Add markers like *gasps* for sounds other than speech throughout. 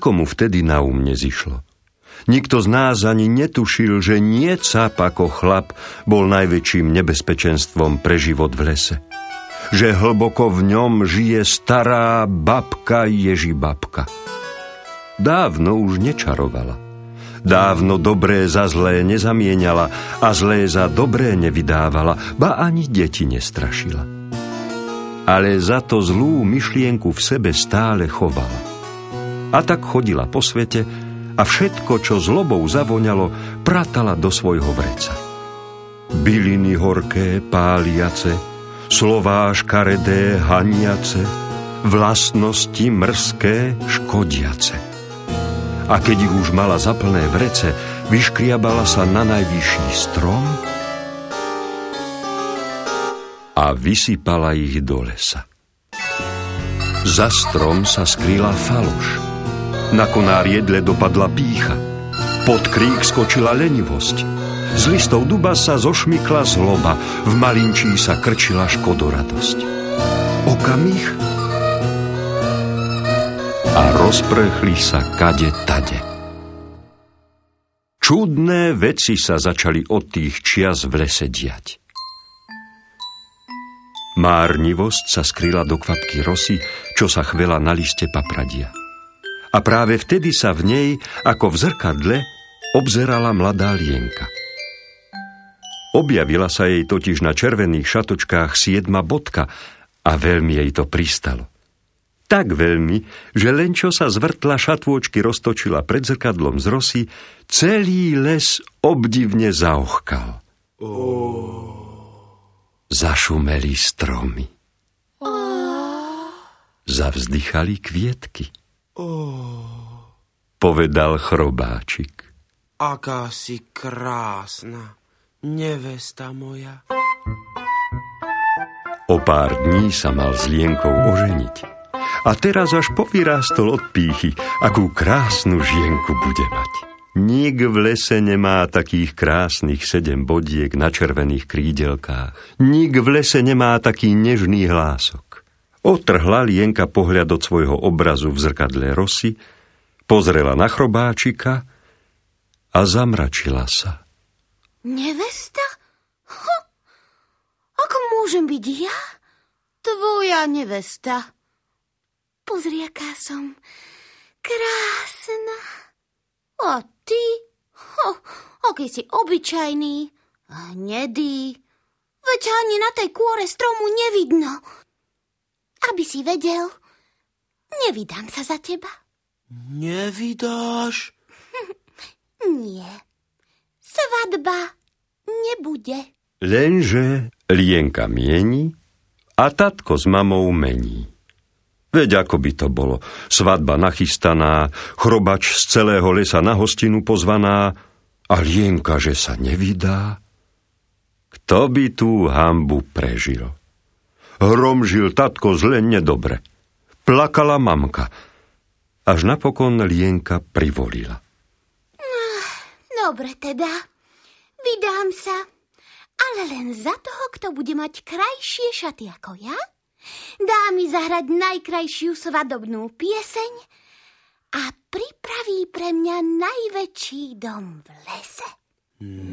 nikomu vtedy na um nezišlo. Nikto z nás ani netušil, že nie cap ako chlap bol najväčším nebezpečenstvom pre život v lese. Že hlboko v ňom žije stará babka Ježibabka. Dávno už nečarovala Dávno dobré za zlé nezamieniala a zlé za dobré nevydávala, ba ani deti nestrašila. Ale za to zlú myšlienku v sebe stále chovala. A tak chodila po svete a všetko, čo zlobou zavoňalo, pratala do svojho vreca. Byliny horké, páliace, slová škaredé, haniace, vlastnosti mrzké, škodiace a keď ich už mala zaplné vrece, vyškriabala sa na najvyšší strom a vysypala ich do lesa. Za strom sa skrýla faloš. Na konár jedle dopadla pícha. Pod krík skočila lenivosť. Z listov duba sa zošmykla zloba, v malinčí sa krčila škodoradosť. Okamih a rozprchli sa kade tade. Čudné veci sa začali od tých čias v lese diať. Márnivosť sa skryla do kvapky rosy, čo sa chvela na liste papradia. A práve vtedy sa v nej, ako v zrkadle, obzerala mladá lienka. Objavila sa jej totiž na červených šatočkách siedma bodka a veľmi jej to pristalo tak veľmi, že len čo sa zvrtla šatôčky roztočila pred zrkadlom z rosy, celý les obdivne zaochkal. Oh. Zašumeli stromy. Oh. Zavzdychali kvietky. Oh. Povedal chrobáčik. Aká si krásna, nevesta moja. O pár dní sa mal s Lienkou oženiť a teraz až povyrástol od pýchy, akú krásnu žienku bude mať. Nik v lese nemá takých krásnych sedem bodiek na červených krídelkách. Nik v lese nemá taký nežný hlások. Otrhla Lienka pohľad od svojho obrazu v zrkadle rosy, pozrela na chrobáčika a zamračila sa. Nevesta? Ho, ako môžem byť ja? Tvoja nevesta. Pozri, aká som krásna. A ty? Ho, aký si obyčajný, hnedý. Veď ani na tej kôre stromu nevidno. Aby si vedel, nevydám sa za teba. Nevydáš? *laughs* Nie. Svadba nebude. Lenže Lienka mieni a tatko s mamou mení. Veď ako by to bolo. Svadba nachystaná, chrobač z celého lesa na hostinu pozvaná a lienka, že sa nevydá. Kto by tú hambu prežil? Hromžil tatko zle nedobre. Plakala mamka. Až napokon lienka privolila. Dobre teda, vydám sa, ale len za toho, kto bude mať krajšie šaty ako ja dá mi zahrať najkrajšiu svadobnú pieseň a pripraví pre mňa najväčší dom v lese.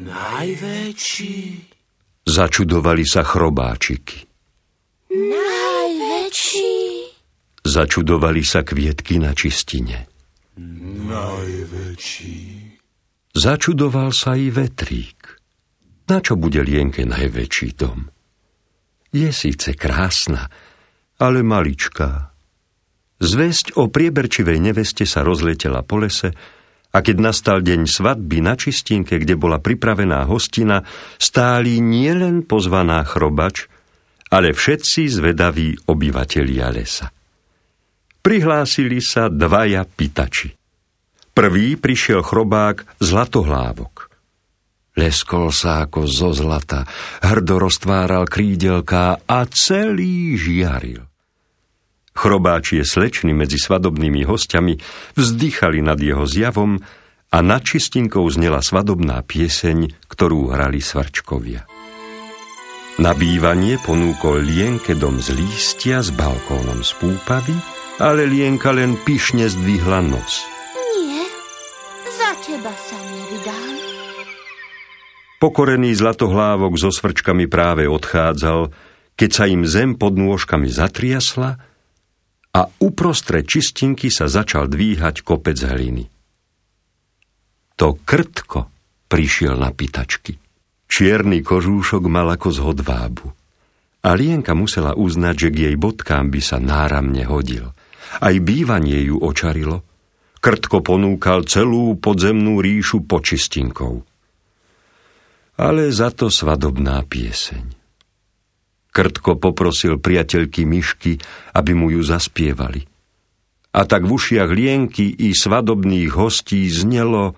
Najväčší? Začudovali sa chrobáčiky. Najväčší? Začudovali sa kvietky na čistine. Najväčší. Začudoval sa i vetrík. Na čo bude Lienke najväčší dom? Je síce krásna, ale maličká. Zväzť o prieberčivej neveste sa rozletela po lese a keď nastal deň svadby na čistinke, kde bola pripravená hostina, stáli nielen pozvaná chrobač, ale všetci zvedaví obyvatelia lesa. Prihlásili sa dvaja pitači. Prvý prišiel chrobák Zlatohlávok. Leskol sa ako zo zlata, hrdo roztváral krídelká a celý žiaril. Chrobáčie slečny medzi svadobnými hostiami vzdychali nad jeho zjavom a nad čistinkou znela svadobná pieseň, ktorú hrali svarčkovia. Na bývanie ponúkol Lienke dom z lístia s balkónom z púpavy, ale Lienka len pyšne zdvihla nos – teba sa nevydám. Pokorený zlatohlávok so svrčkami práve odchádzal, keď sa im zem pod nôžkami zatriasla a uprostred čistinky sa začal dvíhať kopec hliny. To krtko prišiel na pitačky. Čierny kožúšok mal ako z. A Lienka musela uznať, že k jej bodkám by sa náramne hodil. Aj bývanie ju očarilo. Krtko ponúkal celú podzemnú ríšu počistinkou. Ale za to svadobná pieseň. Krtko poprosil priateľky Myšky, aby mu ju zaspievali. A tak v ušiach Lienky i svadobných hostí znelo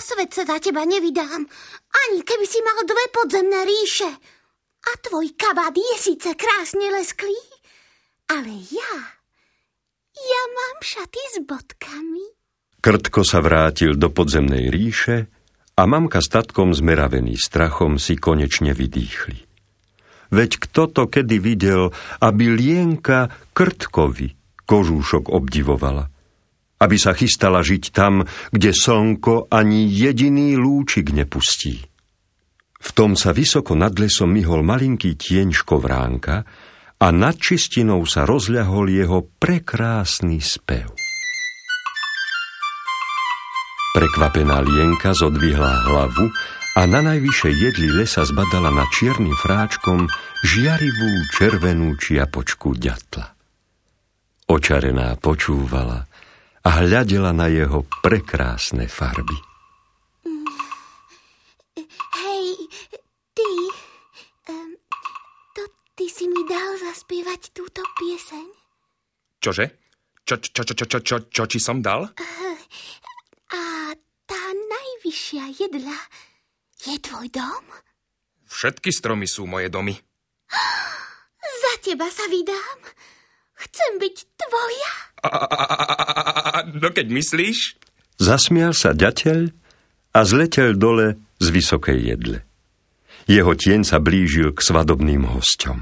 svet sa za teba nevydám, ani keby si mal dve podzemné ríše. A tvoj kabát je síce krásne lesklý, ale ja, ja mám šaty s bodkami. Krtko sa vrátil do podzemnej ríše a mamka s tatkom zmeravený strachom si konečne vydýchli. Veď kto to kedy videl, aby Lienka Krtkovi kožúšok obdivovala – aby sa chystala žiť tam, kde slnko ani jediný lúčik nepustí. V tom sa vysoko nad lesom myhol malinký tieň škovránka a nad čistinou sa rozľahol jeho prekrásny spev. Prekvapená Lienka zodvihla hlavu a na najvyššej jedli lesa zbadala nad čiernym fráčkom žiarivú červenú čiapočku ďatla. Očarená počúvala – a hľadela na jeho prekrásne farby. Hej, ty, um, to ty si mi dal zaspievať túto pieseň? Čože? Čo, čo, čo, čo, čo, čo, čo či som dal? A tá najvyššia jedla je tvoj dom? Všetky stromy sú moje domy. *gasps* Za teba sa vydám. Chcem byť tvoja. A, a, a, no keď myslíš? Zasmial sa ďateľ a zletel dole z vysokej jedle. Jeho tieň sa blížil k svadobným hosťom.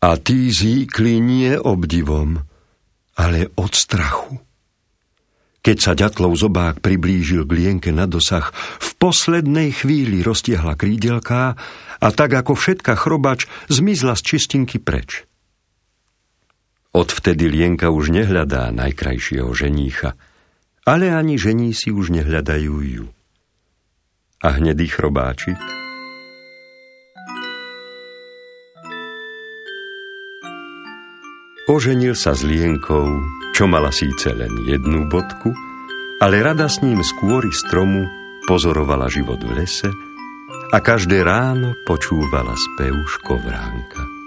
A tí zíkli nie obdivom, ale od strachu. Keď sa ďatlov zobák priblížil k lienke na dosah, v poslednej chvíli roztiehla krídelká a tak ako všetka chrobač zmizla z čistinky preč. Odvtedy lienka už nehľadá najkrajšieho ženícha, ale ani žení si už nehľadajú ju. A hnedý chrobáčik Oženil sa s Lienkou, čo mala síce len jednu bodku, ale rada s ním skôr stromu pozorovala život v lese a každé ráno počúvala spev škovránka.